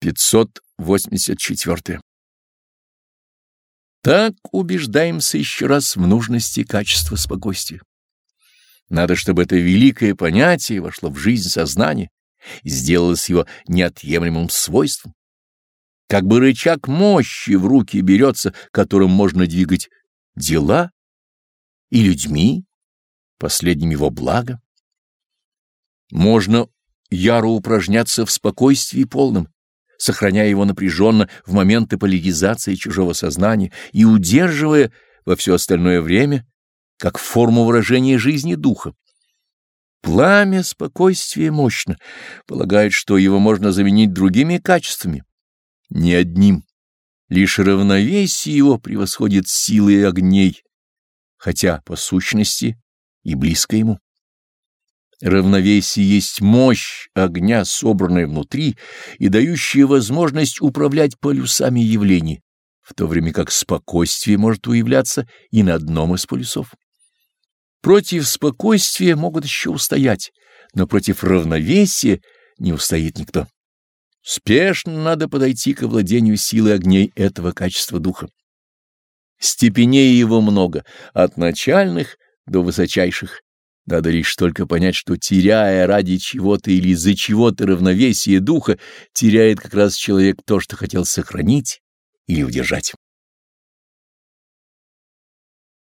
584. Так убеждаемся еще раз в нужности качества спокойствия. Надо, чтобы это великое понятие вошло в жизнь сознания и сделалось его неотъемлемым свойством. Как бы рычаг мощи в руки берется, которым можно двигать дела и людьми, последним его благо. Можно яро упражняться в спокойствии полном, сохраняя его напряженно в моменты поляризации чужого сознания и удерживая во все остальное время как форму выражения жизни духа. Пламя спокойствия мощно, полагает, что его можно заменить другими качествами, не одним. Лишь равновесие его превосходит силы огней, хотя по сущности и близко ему. Равновесие есть мощь огня, собранная внутри и дающая возможность управлять полюсами явлений, в то время как спокойствие может уявляться и на одном из полюсов. Против спокойствия могут еще устоять, но против равновесия не устоит никто. Спешно надо подойти к овладению силы огней этого качества духа. Степеней его много, от начальных до высочайших. Надо лишь только понять, что, теряя ради чего-то или из-за чего-то равновесие духа, теряет как раз человек то, что хотел сохранить или удержать.